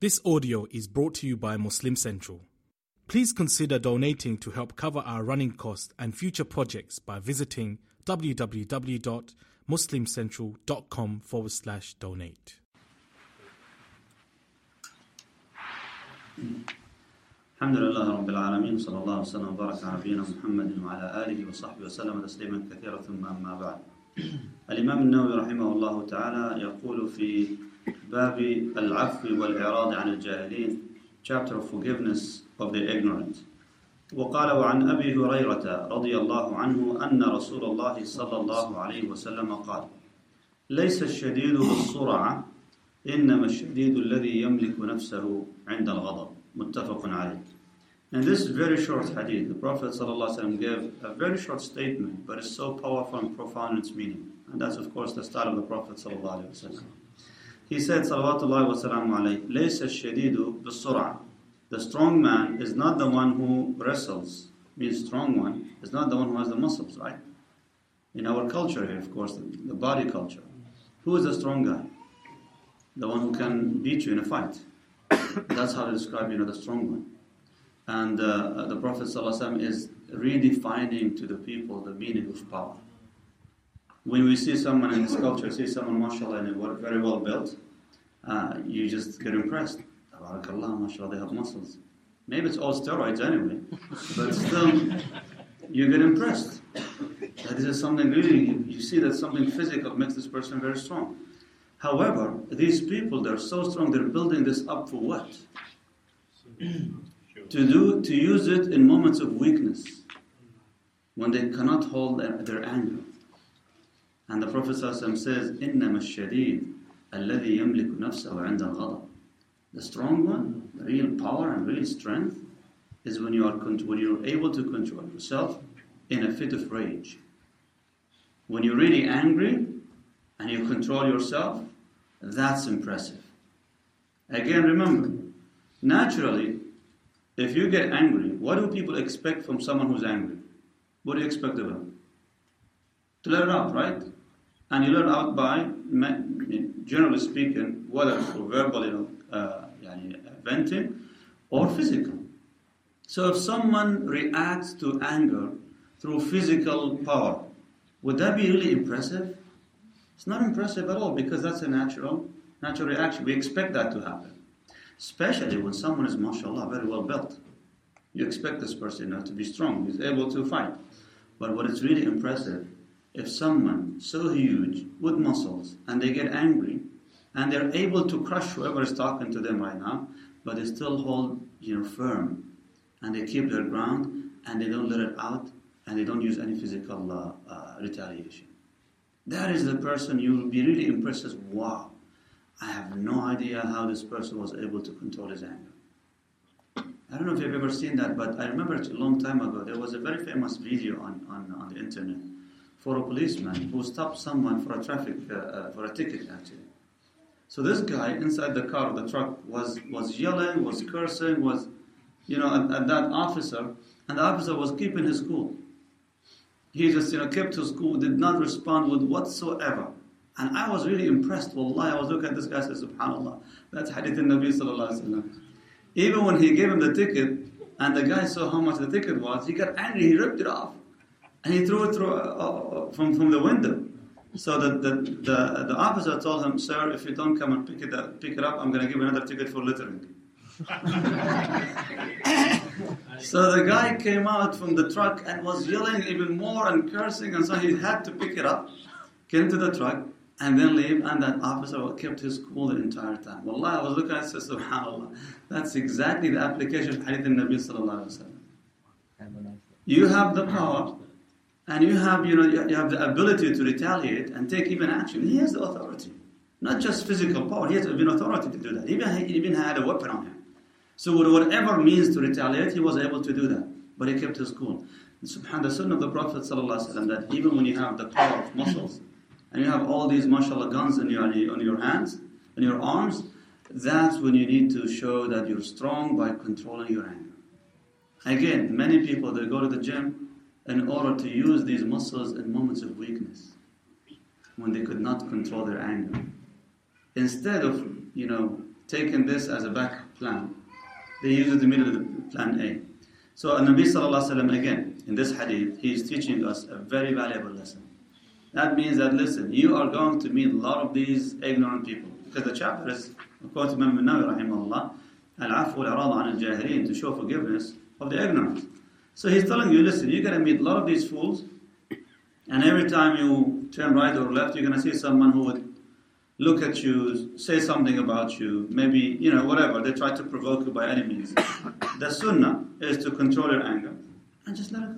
This audio is brought to you by Muslim Central. Please consider donating to help cover our running costs and future projects by visiting www.muslimcentral.com forward slash donate. الحمد لله رب العالمين صلى الله وسلم وبارك على نبينا محمد وعلى آله وصحبه وسلم تسليما كثيرا ثم أما بعد الإمام النووي رحمه الله تعالى يقول في باب العفو والإعراض عن الجاهلين chapter of forgiveness of the ignorant وقال وعن أبي هريرة رضي الله عنه أن رسول الله صلى الله عليه وسلم قال ليس الشديد بالسرعة إنما الشديد الذي يملك نفسه عند الغضب متفق عليه In this very short hadith, the Prophet ﷺ gave a very short statement, but it's so powerful and profound in its meaning. And that's, of course, the style of the Prophet ﷺ. He said, Salawatullahi wasalamu alayhi, Laysa shadidu bisur'a. The strong man is not the one who wrestles, means strong one, is not the one who has the muscles, right? In our culture here, of course, the body culture. Who is the strong guy? The one who can beat you in a fight. That's how they describe, you know, the strong one. And uh, the Prophet ﷺ is redefining to the people the meaning of power. When we see someone in this culture, see someone, mashallah, and very well built, uh, you just get impressed. Tabarakallah, mashallah, they have muscles. Maybe it's all steroids anyway, but still, you get impressed. That this is something really, you see that something physical makes this person very strong. However, these people, they're so strong, they're building this up for what? to do to use it in moments of weakness when they cannot hold their, their anger and the prophet ﷺ says إنما الشديد الذي يملك نفسه عند الغضب the strong one the real power and real strength is when you are when you're able to control yourself in a fit of rage when you're really angry and you control yourself that's impressive again remember naturally if you get angry, what do people expect from someone who's angry? What do you expect of them? To let it out, right? And you learn out by, generally speaking, whether through verbal, uh, venting or physical. So if someone reacts to anger through physical power, would that be really impressive? It's not impressive at all because that's a natural, natural reaction. We expect that to happen. Especially when someone is, mashallah, very well built. You expect this person you know, to be strong, he's able to fight. But what is really impressive, if someone so huge with muscles and they get angry and they're able to crush whoever is talking to them right now, but they still hold you know firm and they keep their ground and they don't let it out and they don't use any physical uh, uh, retaliation. That is the person you will be really impressed as wow. I have no idea how this person was able to control his anger. I don't know if you've ever seen that, but I remember a long time ago there was a very famous video on, on, on the internet for a policeman who stopped someone for a traffic uh, uh, for a ticket actually. So this guy inside the car, the truck, was was yelling, was cursing, was you know, at, at that officer, and the officer was keeping his cool. He just you know kept his cool, did not respond with whatsoever. And I was really impressed. Wallah, I was looking at this guy and said, Subhanallah, that's Hadith in Nabi Sallallahu Alaihi. Even when he gave him the ticket, and the guy saw how much the ticket was, he got angry, he ripped it off. And he threw it through, uh, uh, from, from the window. So the, the, the, the, officer told him, Sir, if you don't come and pick it up, pick it up I'm going to give you another ticket for littering. so the guy came out from the truck and was yelling even more and cursing, and so he had to pick it up, came to the truck, and then leave, and that officer kept his cool the entire time. Wallah, I was looking at it SubhanAllah. That's exactly the application of Hadith Nabi Sallallahu Alaihi Wasallam. You have the power, and you have, you know, you have the ability to retaliate and take even action. He has the authority. Not just physical power, he has even authority to do that. Even, he even had a weapon on him. So with whatever means to retaliate, he was able to do that. But he kept his cool. And the sunnah of the Prophet ﷺ, that even when you have the power of muscles, and you have all these mashallah guns on your, on your hands, and your arms, that's when you need to show that you're strong by controlling your anger. Again, many people, they go to the gym in order to use these muscles in moments of weakness, when they could not control their anger. Instead of, you know, taking this as a backup plan. They use it immediately, plan A. So Nabi Sallallahu Alaihi again, in this hadith, he is teaching us a very valuable lesson. That means that, listen, you are going to meet a lot of these ignorant people. Because the chapter is, according to Imam Nawawi, rahimahullah, al-afu al-arad an al-jahilin, to show forgiveness of the ignorant. So he's telling you, listen, you're going to meet a lot of these fools, and every time you turn right or left, you're going to see someone who would look at you, say something about you, maybe, you know, whatever. They try to provoke you by any means. The sunnah is to control your anger and just let it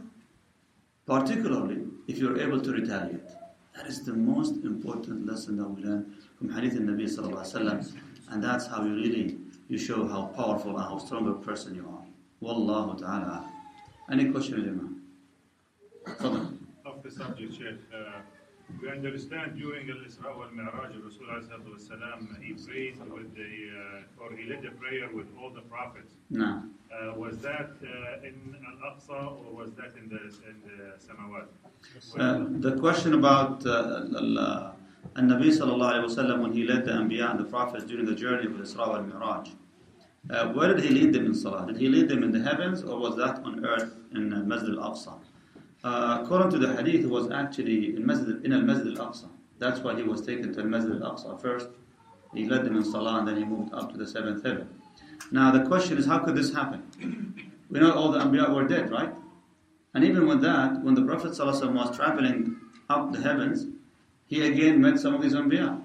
go. Particularly if you're able to retaliate. That is the most important lesson that we learn from Hadith al-Nabi sallallahu alaihi wasallam. And that's how you really, you show how powerful and how strong a person you are. Wallahu ta'ala. Any question, you Of the subject, Sheikh. Uh, we understand during the Isra wal-Mi'raj, Rasul he prayed with the, uh, or he led the prayer with all the prophets. No. Uh, was that uh, in Al-Aqsa or was that in the, in the Samawat? Uh, the question about uh, uh Nabi sallallahu alayhi wasallam when he led the Anbiya and the prophets during the journey of Isra al Mi'raj, uh, where did he lead them in Salah? Did he lead them in the heavens or was that on earth? In Masjid al-Aqsa? Uh, according to the hadith, it was actually in, Masjid, in al-Masjid al-Aqsa. That's why he was taken to al-Masjid al-Aqsa first. He led them in Salah and then he moved up to the seventh heaven. Now the question is, how could this happen? We know all the Anbiya were dead, right? And even with that, when the Prophet ﷺ was traveling up the heavens, he again met some of these Anbiya.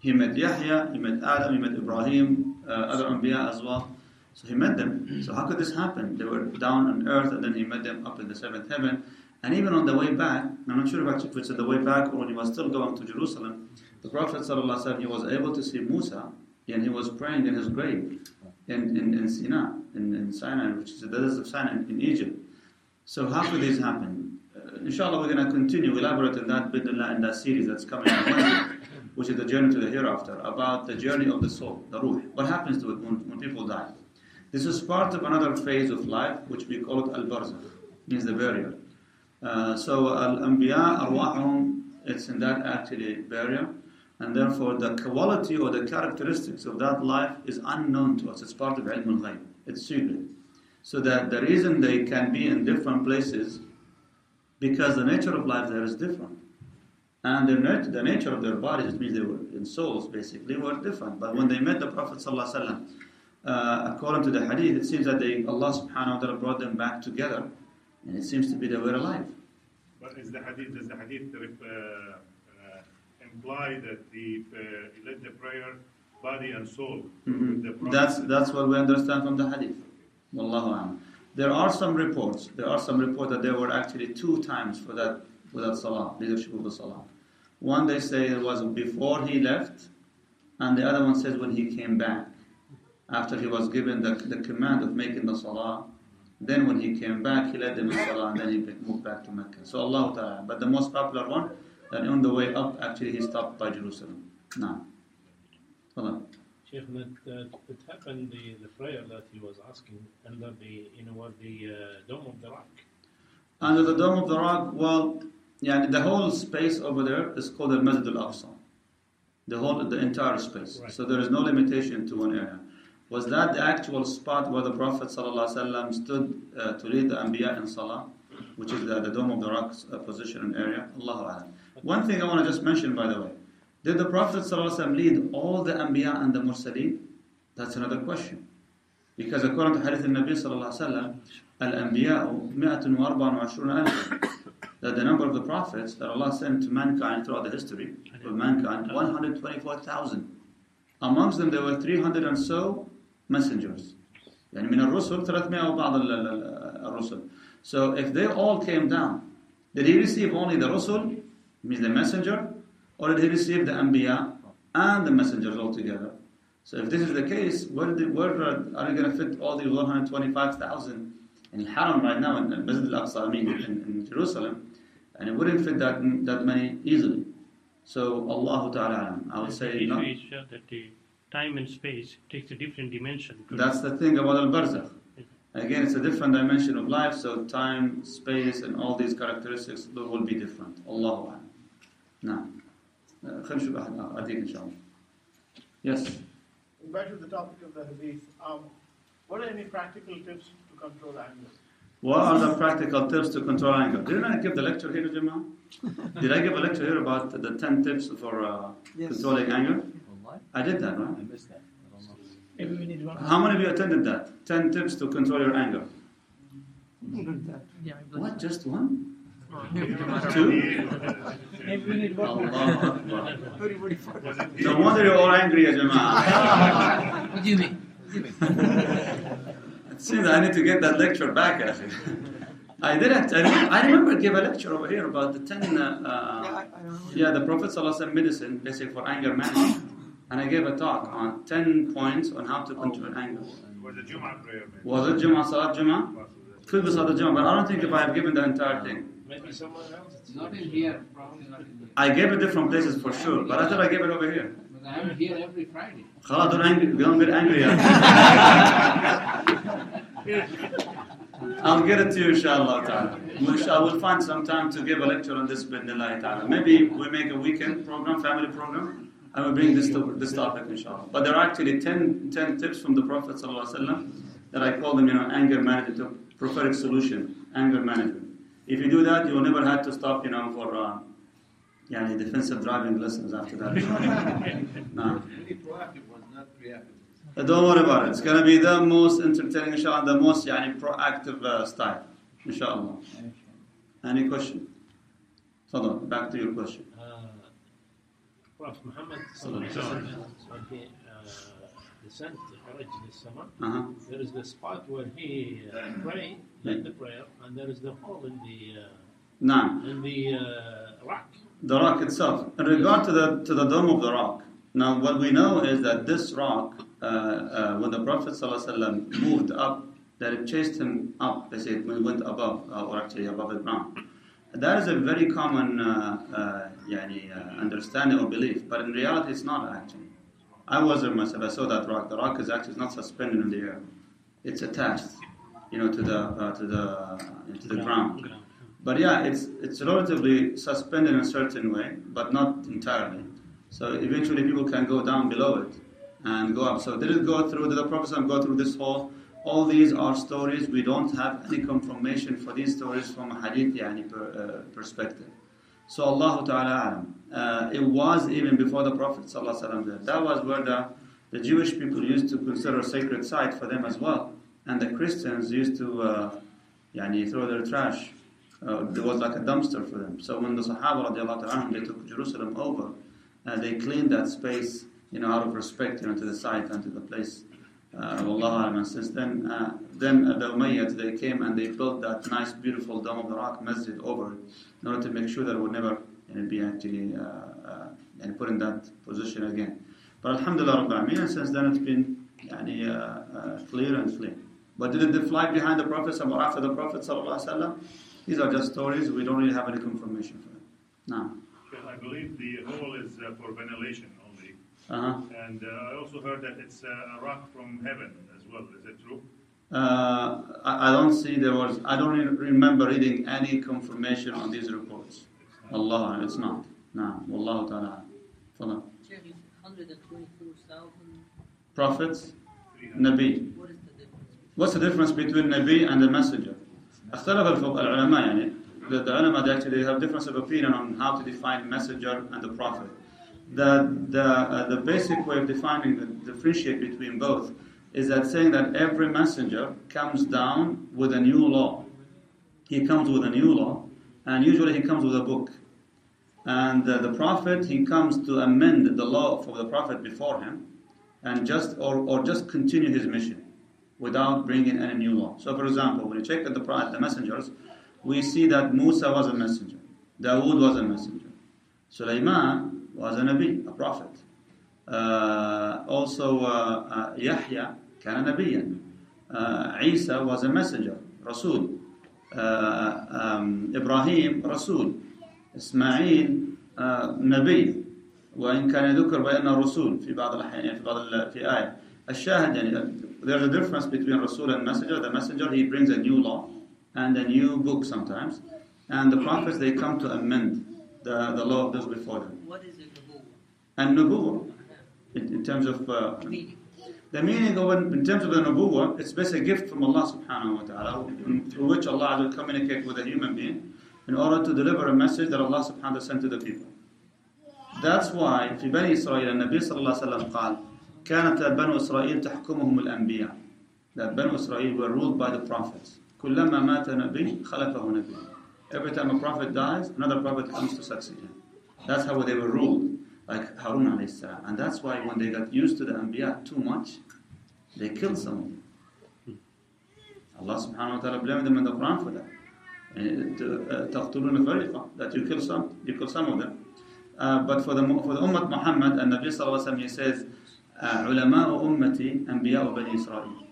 He met Yahya, he met Adam, he met Ibrahim, uh, other Anbiya as well. So he met them. So how could this happen? They were down on earth and then he met them up in the seventh heaven. And even on the way back, I'm not sure if it's on the way back or when he was still going to Jerusalem, the Prophet ﷺ, he was able to see Musa and he was praying in his grave in, in, in Sinai, in, in Sinai, which is the desert of Sinai in, Egypt. So how could this happen? Uh, inshallah, we're going to continue elaborate on that bidullah in that series that's coming on Wednesday, which is the journey to the hereafter, about the journey of the soul, the ruh. What happens to it when, when people die? This is part of another phase of life, which we call it al-barzakh, means the burial. Uh, so al-anbiya, arwahum, it's in that actually burial, and therefore the quality or the characteristics of that life is unknown to us. It's part of ilm al-ghayb. It's secret. So that the reason they can be in different places, because the nature of life there is different. And the, nat- the nature of their bodies, it means they were in souls basically, were different. But when they met the Prophet ﷺ, uh, according to the hadith, it seems that they, Allah subhanahu wa ta'ala brought them back together, and it seems to be they were alive. But is the hadith, does the hadith uh, uh, imply that the, uh, he led the prayer body and soul? Prophet? That's, that's what we understand from the hadith. Wallahu a'lam. There are some reports, there are some reports that there were actually two times for that, for that salah, leadership of the salah. One they say it was before he left, and the other one says when he came back. After he was given the, the command of making the salah, then when he came back, he led them in salah, and then he moved back to Mecca. So Allah Ta'ala. But the most popular one, that on the way up, actually he stopped by Jerusalem. Now. Hold Sheikh, that, happened the, the prayer that he was asking under the you know what the uh, dome of the rock. Under the Dome of the Rock, well, yeah, the whole space over there is called the Masjid al-Aqsa. The whole, the entire space. Right. So there is no limitation to one area. Was that the actual spot where the Prophet ﷺ stood uh, to lead the Anbiya in Salah, which is the, the Dome of the Rock uh, position and area? Allahu A'lam. One thing I want to just mention, by the way, did the Prophet ﷺ lead all the Anbiya and the Mursaleen? That's another question. Because according to Hadith al-Nabi sallallahu alaihi wasallam, al-anbiya'u 124,000 that the number of the prophets that Allah sent to mankind throughout the history of mankind, 124,000. Amongst them there were 300 and so messengers. يعني من الرسل 300 وبعض ال- ال- ال- الرسل. So if they all came down, did he receive only the Rusul, means the messenger, or did he receive the Anbiya and the messengers all together? So if this is the case, where, did, where are are you going to fit all these 125,000 in Haram right now, in Masjid al-Aqsa, I mean, in, in Jerusalem, and it wouldn't fit that, that many easily. So Allah Ta'ala, alam. I would say the no. issue is uh, that the time and space takes a different dimension. to That's the thing about al-barzakh. Again, it's a different dimension of life, so time, space, and all these characteristics will be different. Allahu a'lam. نعم. خلينا نشوف أحد آخر. أديك إن شاء الله. Yes. back to the topic of the hadith, um, what are any practical tips to control anger? What are the practical tips to control anger? Didn't I give the lecture here, Jamal? Did I give a lecture here about the 10 tips for uh, Yes. controlling anger? Wallahi, I did that, right? I missed that. I don't know. Maybe we need one. How many of you attended that? 10 tips to control your anger. Yeah, What, just one? Two? Two? Maybe we need one. Allah Akbar. Very, very far. Was it No wonder you're all angry, ya Jama'ah. What do you mean? What do you mean? It seems I need to get that lecture back, actually. I did it. I remember, I remember I gave a lecture over here about the 10, uh, uh, yeah, the Prophet ﷺ medicine, basically for anger management and I gave a talk on 10 points on how to control oh. anger. Was it Juma prayer? Was it Jum'ah, Salat Jum'ah? Salat but I don't think if I have given the entire thing. Maybe someone else? It's not in here. I gave it different places for sure, but I thought I gave it over here. I'm here every Friday. Don't, angry, don't get angry I'll get it to you, inshallah ta'ala. I will find some time to give a lecture on this. Maybe we make a weekend program, family program and we bring this to, this topic inshallah. But there are actually 10, 10 tips from the Prophet sallallahu alaihi wasallam that I call them, you know, anger management, prophetic solution, anger management. If you do that, you will never have to stop, you know, for uh, yani defensive driving lessons after that. no. Very proactive one, not reactive. Uh, Don't worry about it. It's going to be the most entertaining, inshallah, the most yani, proactive uh, style, inshallah. Any question? Fadal, back to your question. Prophet Muhammad sallallahu alaihi wasallam, when he uh, descent Faraj Sama, Uh-huh. there is the spot where he uh, prayed, led the prayer, and there is the hole in the uh, in the uh, rock. the rock itself. In regard to the to the dome of the rock, now what we know is that this rock, uh, uh, when the Prophet ﷺ moved up, that it chased him up. They say it went above, uh, or actually above the ground. That is a very common uh, uh, uh, understanding or belief, but in reality, it's not actually. I was there myself. I saw that rock. The rock is actually not suspended in the air; it's attached, you know, to the uh, to the uh, to the ground. But yeah, it's it's relatively suspended in a certain way, but not entirely. So eventually, people can go down below it and go up. So did it go through? Did the Prophet go through this hole? All these are stories. We don't have any confirmation for these stories from a hadith yani, per, uh, perspective. So Allah Ta'ala. Uh, it was even before the Prophet Wasallam. That was where the, the Jewish people used to consider a sacred site for them as well. And the Christians used to uh, throw their trash. Uh, there was like a dumpster for them. So when the Sahaba anhum, they took Jerusalem over, uh, they cleaned that space, you know, out of respect, you know, to the site and to the place. Uh, Wallahu since then, uh, then the Umayyads, they came and they built that nice, beautiful Dome of the Rock masjid over it in order to make sure that it would never you know, be actually uh, uh, and put in that position again. But Alhamdulillah Rabbil Alameen, since then it's been yani, uh, uh, clear and clean. But did it fly behind the Prophet or after the Prophet Sallallahu? These are just stories. We don't really have any confirmation for them. No. I believe the hole is for ventilation. Uh-huh. And uh, I also heard that it's uh, a rock from heaven as well. Is it true? Uh, I, I don't see there was. I don't re- remember reading any confirmation on these reports. Allah, it's not. No. Wallahu ta'ala. Fadal. Sheikh, you said 124,000. Prophets, 300. Nabi. What is the difference? What's the difference between Nabi and the messenger? اختلف الفق- العلماء يعني the, the ulama they actually have difference of opinion on how to define messenger and the prophet. The the uh, the basic way of defining the differentiate between both is that saying that every messenger comes down with a new law. He comes with a new law, and usually he comes with a book. And uh, the prophet he comes to amend the law for the prophet before him, and just or, or just continue his mission without bringing any new law. So, for example, when you check at the, pro- at the messengers, we see that Musa was a messenger, Dawood was a messenger, Sulaiman was a Nabi, a prophet. Uh, also, uh, uh, Yahya كان نبيا. Uh, Isa was a messenger, Rasul. Uh, um, Ibrahim, Rasul. إسماعيل uh, نبي وإن كان يذكر بأنه رسول في بعض الأحيان يعني في بعض ال- في آية الشاهد يعني there's a difference between Rasul and messenger the messenger he brings a new law and a new book sometimes and the prophets they come to amend the, the law of those before them What is it? Nubuwwah? and nubuwwah in, in terms of uh, Meaning. The meaning of it, in terms of the nubuwwah, it's basically a gift from Allah subhanahu wa ta'ala, through which Allah will communicate with a human being in order to deliver a message that Allah subhanahu wa ta'ala sent to the people. That's why في بني إسرائيل النبي صلى الله عليه وسلم قال كانت بنو إسرائيل تحكمهم الأنبياء that Banu Israel were ruled by the prophets كلما مات نبي خلفه نبي Every time a prophet dies, another prophet comes to succeed him. That's how they were ruled, like Harun alayhi salam. And that's why when they got used to the Anbiya too much, they killed some of them. Allah subhanahu wa ta'ala blamed them in the Quran for that. Uh, تقتلون فريقا that you kill some, you kill some of them. Uh, but for the for the Ummah Muhammad and Nabi sallallahu alaihi wasallam, he says, علماء أمتي أنبياء بني إسرائيل.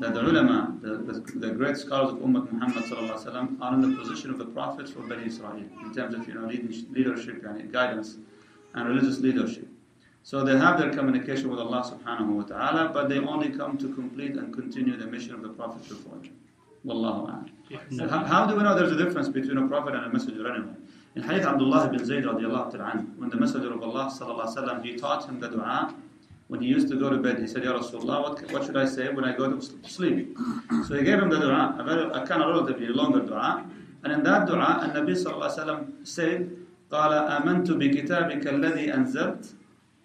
that the ulama, the, the, the great scholars of Ummah Muhammad wasallam, are in the position of the prophets for Bani Israel in terms of you know leadership and guidance and religious leadership. So they have their communication with Allah subhanahu wa ta'ala, but they only come to complete and continue the mission of the Prophet before them. Wallahu. So how, how do we know there's a difference between a prophet and a messenger anyway? In Hadith Abdullah bin Zayd radiallahu ta'ala when the messenger of Allah sallallahu alaihi wasallam, he taught him the dua when he used to go to bed. He said, Ya Rasulullah, what, what should I say when I go to sleep? So he gave him the dua, a, very, a kind of relatively longer dua. And in that dua, and Nabi sallallahu alaihi wasallam said, قال آمنت بكتابك الذي أنزلت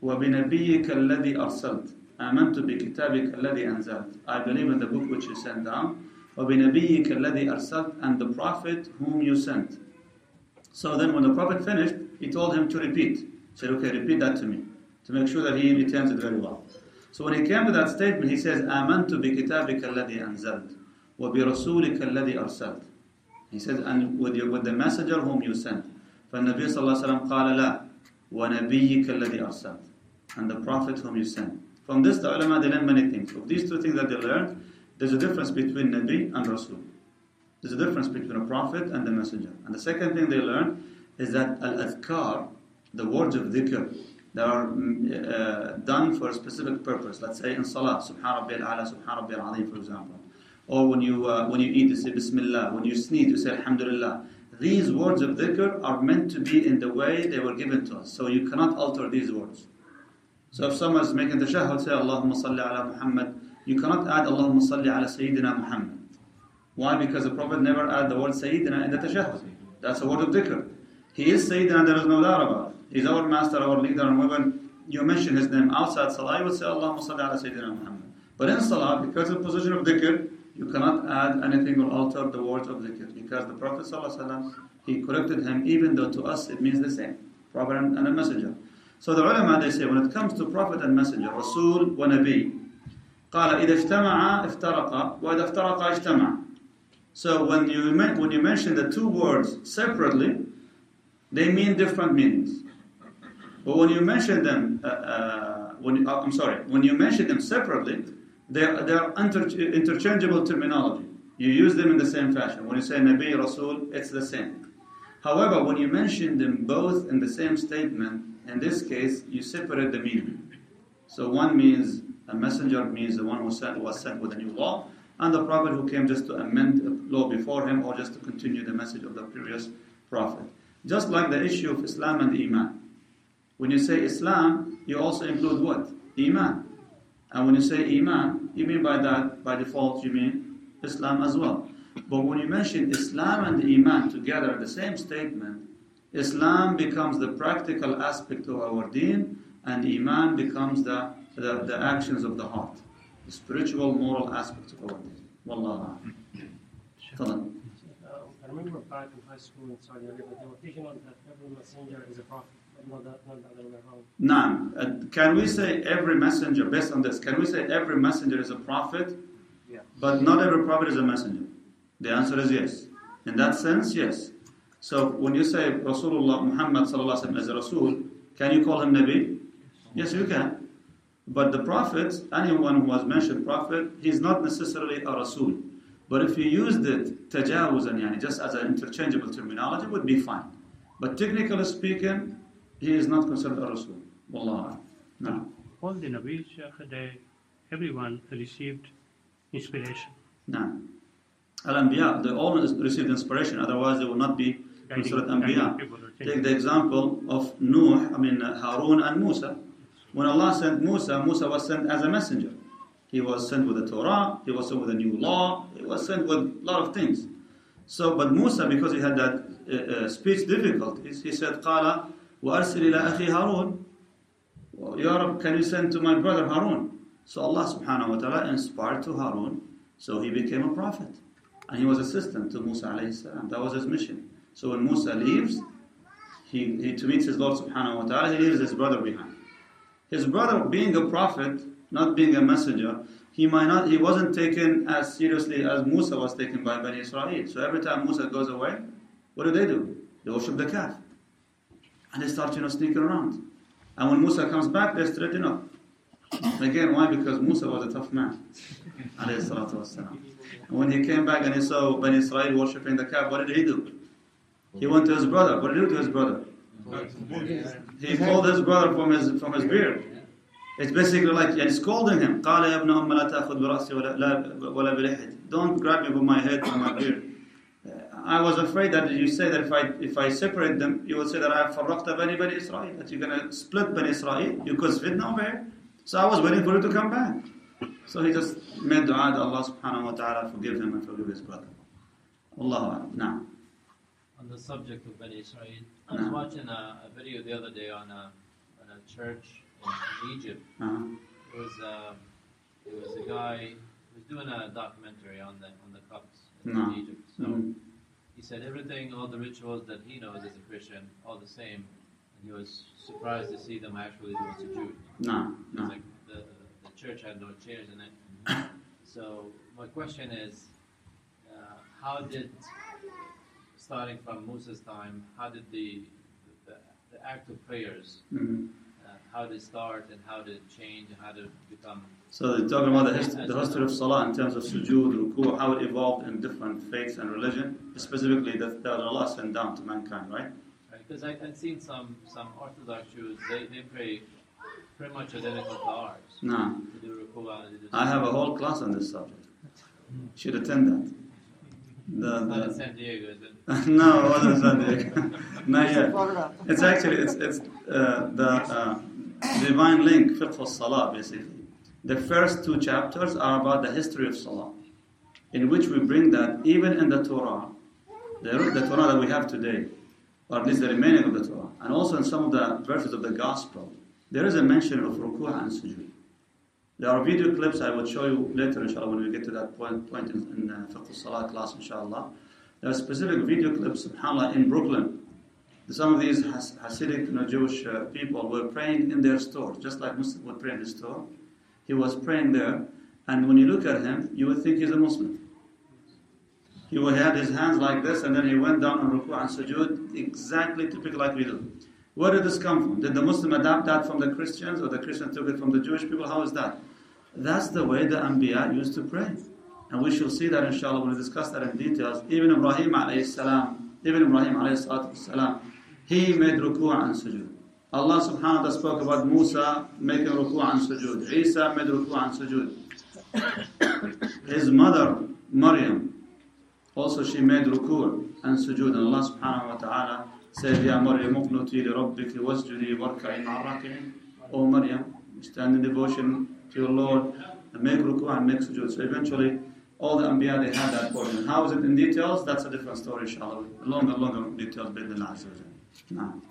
وبنبيك الذي أرسلت آمنت بكتابك الذي أنزلت I believe in the book which you sent down وبنبيك الذي أرسلت and the prophet whom you sent So then when the prophet finished he told him to repeat he said okay repeat that to me to make sure that he retains it very well So when he came to that statement he says آمنت بكتابك الذي أنزلت وبرسولك الذي أرسلت He says and with, your, with the messenger whom you sent فالنبي صلى الله عليه وسلم قال لا ونبيك الذي أرسلت and the prophet whom you sent. From this, the ulama they learn many things. Of these two things that they learned, there's a difference between Nabi and Rasul. There's a difference between a prophet and the messenger. And the second thing they learned is that al-adhkar, the words of dhikr, that are uh, done for a specific purpose. Let's say in salah, subhan rabbi al-ala, subhan rabbi al-azim, for example. Or when you, uh, when you eat, you say bismillah. When you sneeze, you say alhamdulillah. These words of dhikr are meant to be in the way they were given to us. So you cannot alter these words. So if someone is making the shahad, say Allahumma salli ala Muhammad. You cannot add Allahumma salli ala Sayyidina Muhammad. Why? Because the Prophet never added the word Sayyidina in the tashahhud. That's a word of dhikr. He is Sayyidina, there is no doubt about it He's our master, our leader, and when you mention his name outside salah, you would say Allahumma salli ala Sayyidina Muhammad. But in salah, because of the position of dhikr, you cannot add anything or alter the words of dhikr. Because the Prophet ﷺ, he corrected him, even though to us it means the same. Prophet and, and a messenger. So the ulama they say when it comes to prophet and messenger, Rasul wa Nabi, قال إذا اجتمع افترقا وإذا افترقا اجتمع. So when you when you mention the two words separately, they mean different meanings. But when you mention them, uh, uh, when uh, I'm sorry, when you mention them separately, they are, they are inter- interchangeable terminology. You use them in the same fashion. When you say Nabi, Rasul, it's the same. However, when you mention them both in the same statement, in this case, you separate the meaning. So one means a messenger means the one who sent, was sent with a new law, and the prophet who came just to amend the law before him or just to continue the message of the previous prophet. Just like the issue of Islam and Iman. When you say Islam, you also include what? Iman. And when you say Iman, you mean by that, by default, you mean Islam as well. But when you mention Islam and Iman together the same statement, Islam becomes the practical aspect of our deen, and Iman becomes the, the, the actions of the heart, the spiritual, moral aspect of our deen. Wallah. I remember back in high school in Saudi Arabia, were teaching that every messenger is a prophet, but not, that, not the other way around. Naam. Uh, can we say every messenger, based on this, can we say every messenger is a prophet, Yeah. but not every prophet is a messenger? The answer is yes. In that sense, yes. So when you say Rasulullah Muhammad sallallahu alaihi wasallam is a Rasul, can you call him Nabi? Yes, you can. But the prophets, anyone who was mentioned prophet, he's not necessarily a Rasul. But if you used it tajawuzan, yani, just as an interchangeable terminology, would be fine. But technically speaking, he is not considered a Rasul. Wallah. No. All the Nabis, Shaykh, they, everyone received inspiration. No. Al-Anbiya, they all received inspiration, otherwise they will not be considered Guiding- guiding Anbiya. people to Take the example of Nuh, I mean uh, Harun and Musa. When Allah sent Musa, Musa was sent as a messenger. He was sent with the Torah, he was sent with a new law, he was sent with a lot of things. So, but Musa, because he had that uh, uh, speech difficulties, he said, قال وأرسل إلى أخي هارون Ya Rab, can you send to my brother Harun? So Allah subhanahu wa ta'ala inspired to Harun, so he became a prophet. And he was assistant to Musa alayhi salam. That was his mission. So when Musa leaves, he, he to meet his Lord subhanahu wa ta'ala, he leaves his brother behind. His brother, being a prophet, not being a messenger, he might not he wasn't taken as seriously as Musa was taken by Bani Israel. So every time Musa goes away, what do they do? They worship the calf. And they start, you know, sneaking around. And when Musa comes back, they straighten up. Again, why? Because Musa was a tough man. and when he came back and he saw Ben Israel worshipping the calf, what did he do? He went to his brother. What did he do to his brother? He pulled his brother from his from his beard. It's basically like and scolding him. Don't grab me by my head or my beard. I was afraid that you say that if I if I separate them, you will say that I have farraqta bani bani Israel, that you're going to split bani Israel, you cause fitna over here. So I was waiting for you to come back. So he just made dua that Allah subhanahu wa ta'ala forgive him and forgive his brother. Allah now. On the subject of Bani Israel, I was watching a, a, video the other day on a, on a church in, Egypt. Uh-huh. It was a, it was a guy who was doing a documentary on the on the Copts in no. Egypt. So. Mm-hmm he said everything, all the rituals that he knows as a Christian, all the same. And he was surprised to see them actually doing sujood. No, It's no. like the, the church had no chairs in it. So my question is, uh, how did, starting from Moses' time, how did the the, the act of prayers, Mhm. uh, how did it start and how did it change and how did it become? So they're talking about the history, the history of Salah in terms of sujood, ruku, how it evolved in different faiths and religion, specifically that, that Allah sent down to mankind, right? Because I I've seen some some Orthodox Jews, they, they pray pretty much identical to ours. No. They do ruku and do I have a whole class on this subject. Should attend that. The, It's not in San Diego, is it? no, it wasn't San Diego. Not yet. It's actually it's it's uh, the uh, divine link fiqh al-salah basically. The first two chapters are about the history of salah, in which we bring that even in the Torah, the, the Torah that we have today, or at least the remaining of the Torah, and also in some of the verses of the Gospel, there is a mention of ruku' and sujood. There are video clips I will show you later, inshallah, when we get to that point, point in, in uh, Fiqh al-Salah class, inshallah. There are specific video clips, subhanAllah, in Brooklyn. Some of these Has- Hasidic you know, Jewish uh, people were praying in their store, just like Muslim would pray in his store. He was praying there, and when you look at him, you would think he's a Muslim. He would have his hands like this, and then he went down on ruku and sujood, exactly typical like we do. Where did this come from? Did the Muslim adapt that from the Christians, or the Christians took it from the Jewish people? How is that? That's the way the Anbiya used to pray. And we shall see that inshallah when we discuss that in details. Even Ibrahim alayhi salam, even Ibrahim alayhi salam, he made ruku' and sujood. Allah subhanahu wa ta'ala spoke about Musa making ruku' and sujood. Isa made ruku' and sujood. His mother, Maryam, also she made ruku' and sujood. And Allah subhanahu wa ta'ala said, Ya Maryam, uqnuti li rabbiki wasjudi warka'i ma'araki'in. O Maryam, stand in devotion to your Lord and make ruku' and make sujood. So eventually, all the Anbiya, they had that portion. How is it in details? That's a different story, inshallah. Longer, longer details, wa jalla. Now,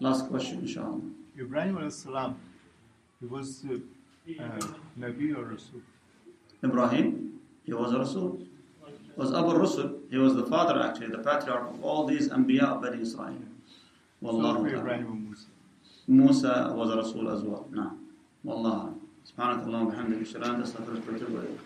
last question, inshallah. Ibrahim alayhi salam, he was uh, uh, Nabi or Rasul. Ibrahim, he was a Rasul. Was Abu Rasul, he was the father actually, the patriarch of all these Anbiya of Bani Israel. So Wallahu for ta'ala. Ibrahim and Musa. Musa was a Rasul as well. No. Wallah. سبحانك اللهم وبحمدك اشهد ان لا اله الا انت استغفرك واتوب اليك